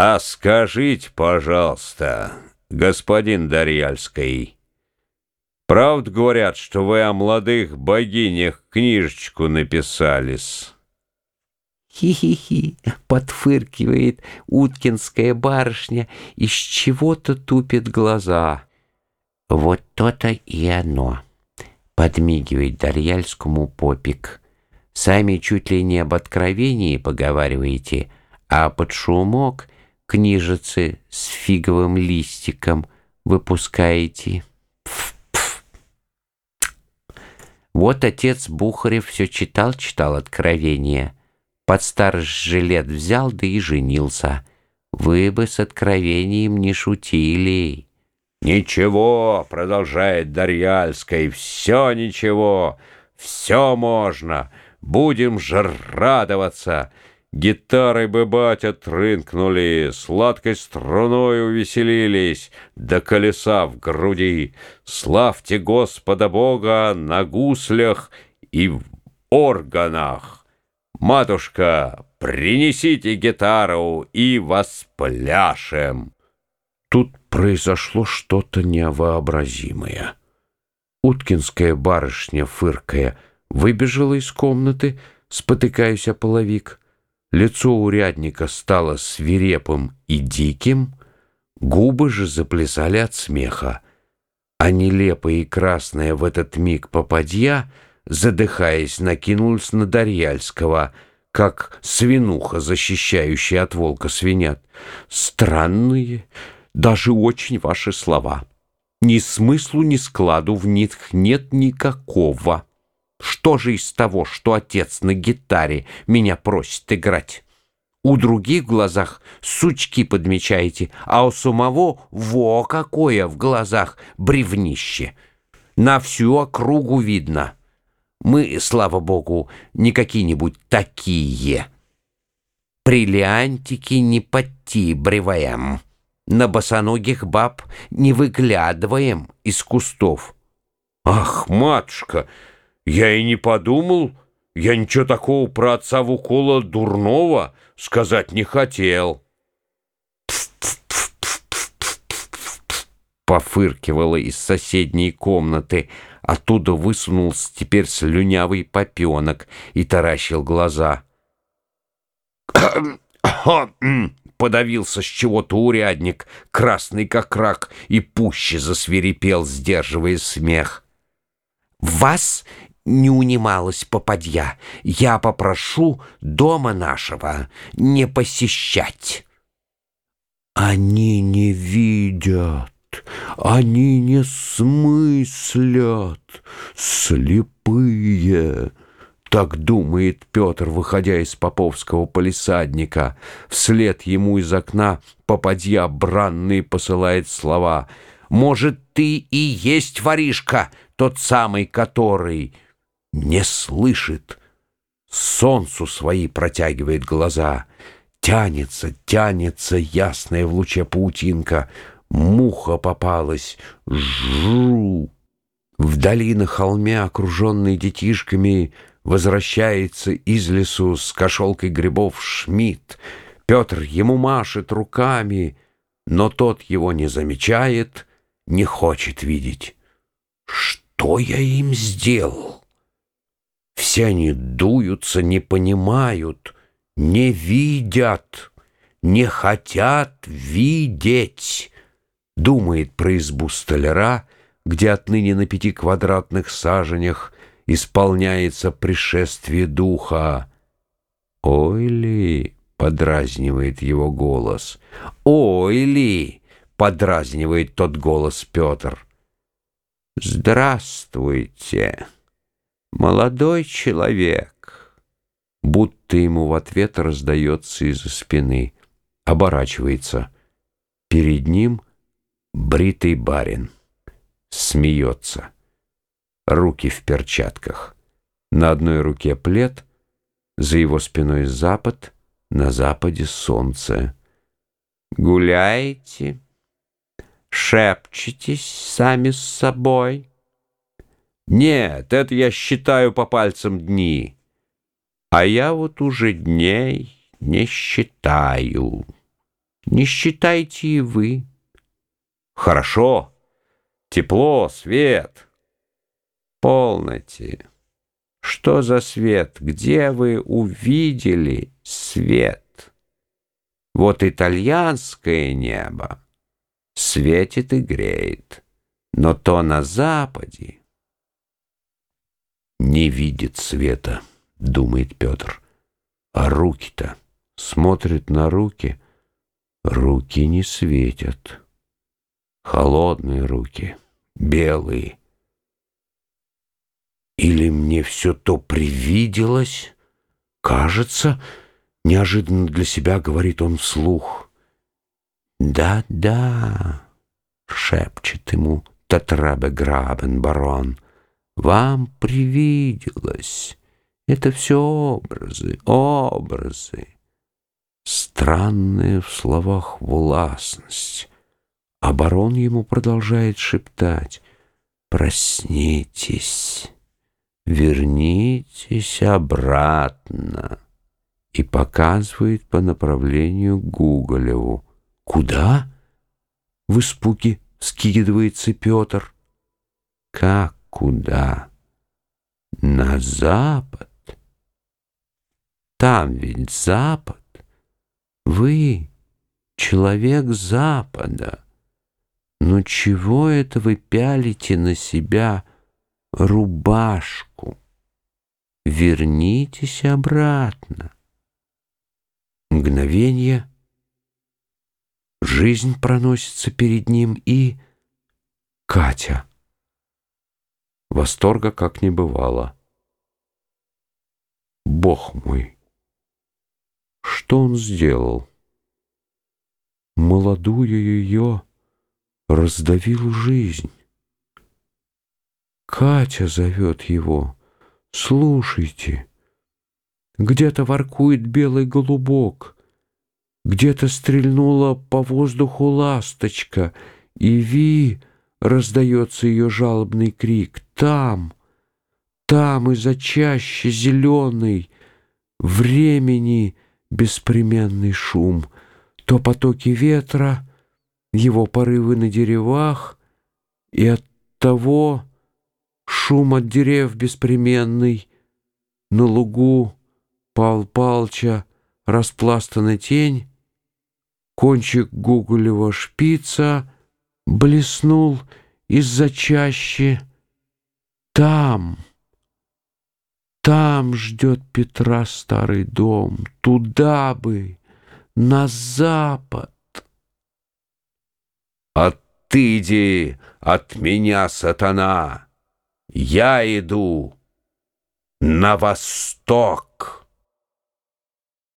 А скажите, пожалуйста, господин Дарьяльский, правда говорят, что вы о молодых богинях книжечку написались? Хи-хи-хи, подфыркивает уткинская барышня, из чего-то тупит глаза. Вот то-то и оно, подмигивает Дарьяльскому попик. Сами чуть ли не об откровении поговариваете, а под шумок — книжицы с фиговым листиком выпускаете. Вот отец Бухарев все читал-читал откровения. Под старый жилет взял, да и женился. Вы бы с откровением не шутили. «Ничего», — продолжает Дарьяльская, — «все ничего, все можно, будем же радоваться». Гитары бы, батя, трынкнули, Сладкой струной увеселились, До колеса в груди. Славьте Господа Бога на гуслях и в органах. Матушка, принесите гитару и воспляшем. Тут произошло что-то невообразимое. Уткинская барышня, фыркая, выбежала из комнаты, спотыкаясь о половик — Лицо урядника стало свирепым и диким, губы же заплясали от смеха, а нелепая и красная в этот миг попадья, задыхаясь, накинулась на Дарьяльского, как свинуха, защищающая от волка свинят. Странные, даже очень ваши слова. Ни смыслу, ни складу в них нет никакого. Что же из того, что отец на гитаре меня просит играть? У других в глазах сучки подмечаете, а у самого во какое в глазах бревнище. На всю округу видно. Мы, слава богу, не какие-нибудь такие. Бриллиантики не подтибриваем. На босоногих баб не выглядываем из кустов. Ах, матушка! Я и не подумал, я ничего такого про отца Вукола дурного сказать не хотел. Пофыркивала из соседней комнаты. Оттуда высунулся теперь слюнявый попенок и таращил глаза. Подавился с чего-то урядник, красный как рак, и пуще засвирепел, сдерживая смех. «Вас не унималась попадья. Я попрошу дома нашего не посещать. Они не видят, они не смыслят, слепые. Так думает Петр, выходя из поповского полисадника. Вслед ему из окна попадья бранные посылает слова. «Может, ты и есть воришка, тот самый который...» не слышит. Солнцу свои протягивает глаза. Тянется, тянется ясная в луче паутинка. Муха попалась. Жу! Вдали на холме, окруженный детишками, возвращается из лесу с кошелкой грибов Шмидт. Петр ему машет руками, но тот его не замечает, не хочет видеть. Что я им сделал? Все они дуются, не понимают, не видят, не хотят видеть. Думает про избу столяра, где отныне на пяти квадратных саженях исполняется пришествие духа. «Ой ли!» — подразнивает его голос. «Ой ли!» — подразнивает тот голос Петр. «Здравствуйте!» «Молодой человек!» Будто ему в ответ раздается из-за спины. Оборачивается. Перед ним бритый барин. Смеется. Руки в перчатках. На одной руке плед, за его спиной запад, на западе солнце. «Гуляете?» шепчетесь сами с собой. Нет, это я считаю по пальцам дни. А я вот уже дней не считаю. Не считайте и вы. Хорошо. Тепло, свет. Полноте. Что за свет? Где вы увидели свет? Вот итальянское небо светит и греет, но то на западе. Не видит света, думает Петр. А руки-то смотрит на руки, руки не светят. Холодные руки, белые. Или мне все то привиделось? Кажется, неожиданно для себя говорит он вслух. «Да-да», — шепчет ему Татрабе Грабен, барон, — «вам привиделось. Это все образы, образы». Странная в словах властность. А ему продолжает шептать «Проснитесь, вернитесь обратно» и показывает по направлению Гуголеву. «Куда?» — в испуге скидывается Петр. «Как куда?» «На запад. Там ведь запад. Вы — человек запада». Ну чего это вы пялите на себя рубашку? Вернитесь обратно. Мгновение. Жизнь проносится перед ним и... Катя. Восторга как не бывало. Бог мой! Что он сделал? Молодую ее раздавил жизнь. Катя зовет его. Слушайте, где-то воркует белый голубок, где-то стрельнула по воздуху ласточка, и ви раздается ее жалобный крик. Там, там из-за чаще зеленый, времени беспременный шум, то потоки ветра — его порывы на деревах, и от того шум от дерев беспременный. На лугу Пал Палча распластана тень, кончик гуголева шпица блеснул из-за чащи. Там, там ждет Петра старый дом, туда бы, на запад. Отыди от меня, сатана! Я иду на восток.